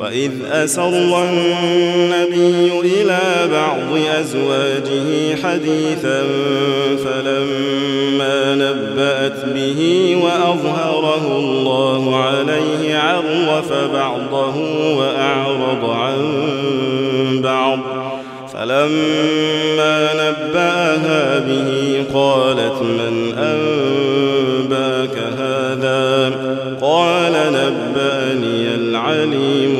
وإذ أسر النبي إلى بعض أزواجه حديثا فلما نبأت به وأظهره الله عليه عرف بعضه وأعرض عن بعض فلما نبأها به قالت من أنباك هذا؟ قال نبأني العليم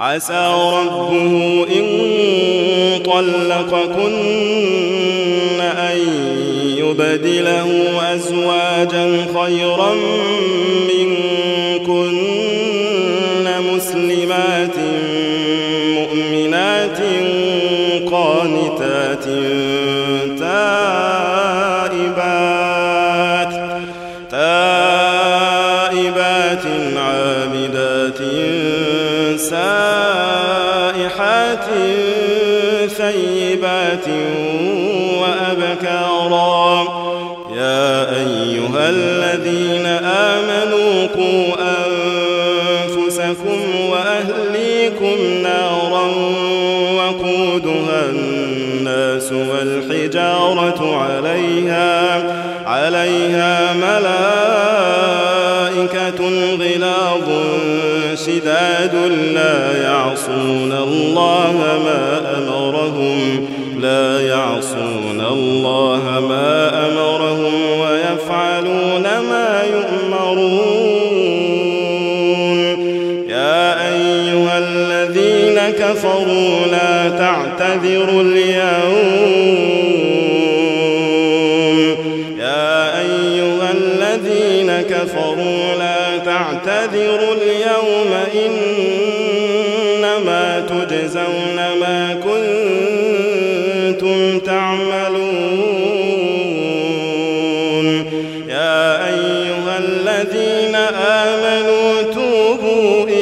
عسى ربه إن طلقكن أن يبدله أزواجا خيرا منكن وأبكارا. يا أيها الذين آمنوا قوا أنفسكم وأهليكم نارا وقودها الناس والحجارة عليها عليها ملائكة غلاظ شداد لا يعصون الله ما أمرهم. لا يعصون الله ما أمرهم ويفعلون ما يؤمرون. يا أيها الذين كفروا لا تعتذروا اليوم. يا أيها الذين كفروا لا تعتذروا اليوم إنما تجزون ما كنتم